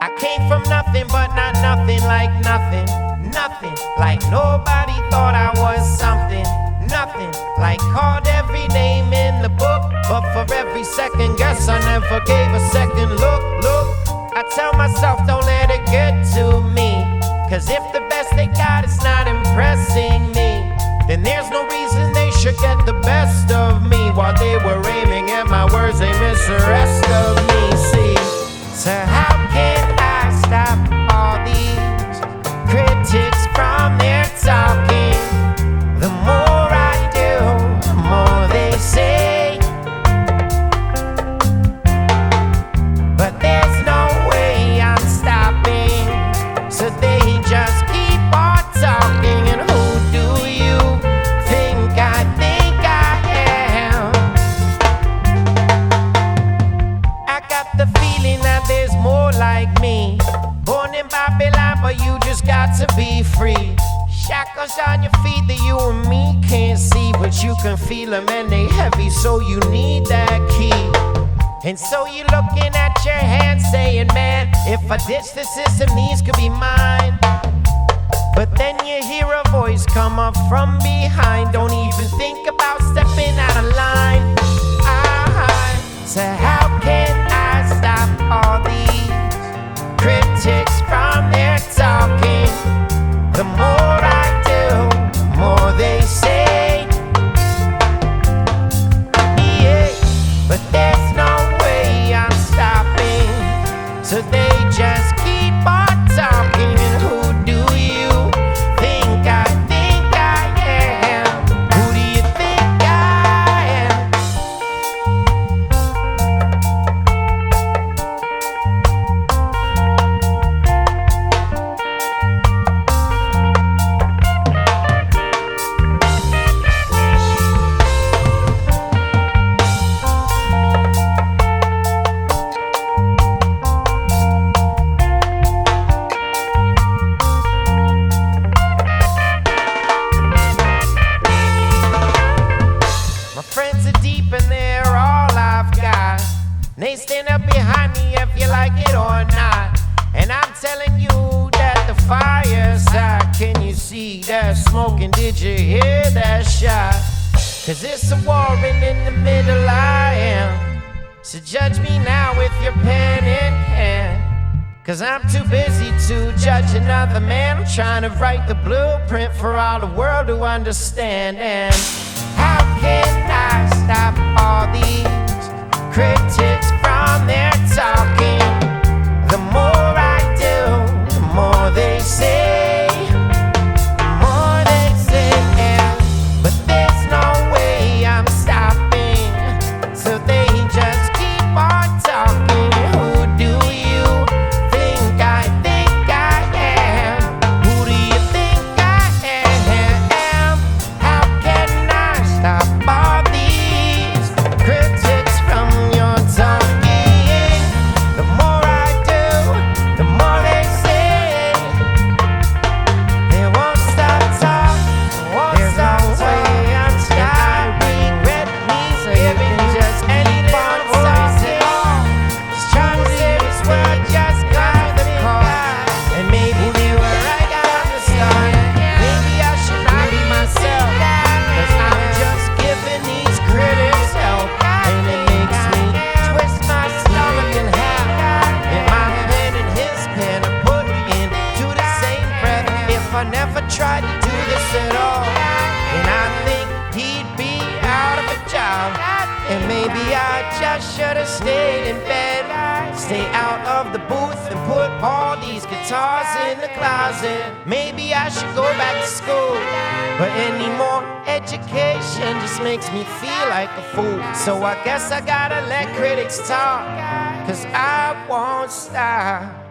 I came from nothing, but not nothing like nothing. Nothing like nobody thought I was something. Nothing like called every name in the book. But for every second guess, I never gave a second look. Look, I tell myself, don't let it get to me. Cause if the best they got is not impressing me, then there's no reason they should get the best of me. While they were aiming at my words, they missed But you just got to be free. Shackles on your feet that you and me can't see, but you can feel them and they heavy, so you need that key. And so you're looking at your hand saying, man, if I ditch the system, these could be mine. But then you hear a voice come up from behind. Don't even think about stepping out of line. I, so So They stand up behind me if you like it or not. And I'm telling you that the fire's hot. Can you see that smoke? And did you hear that shot? Cause it's a war and in the middle I am. So judge me now with your pen in hand. Cause I'm too busy to judge another man. I'm trying to write the blueprint for all the world to understand. And I never tried to do this at all, then I think he'd be out of a job. And maybe I just should have stayed in bed. Stay out of the booth and put all these guitars in the closet. Maybe I should go back to school. But any more education just makes me feel like a fool. So I guess I gotta let critics talk. Cause I won't stop.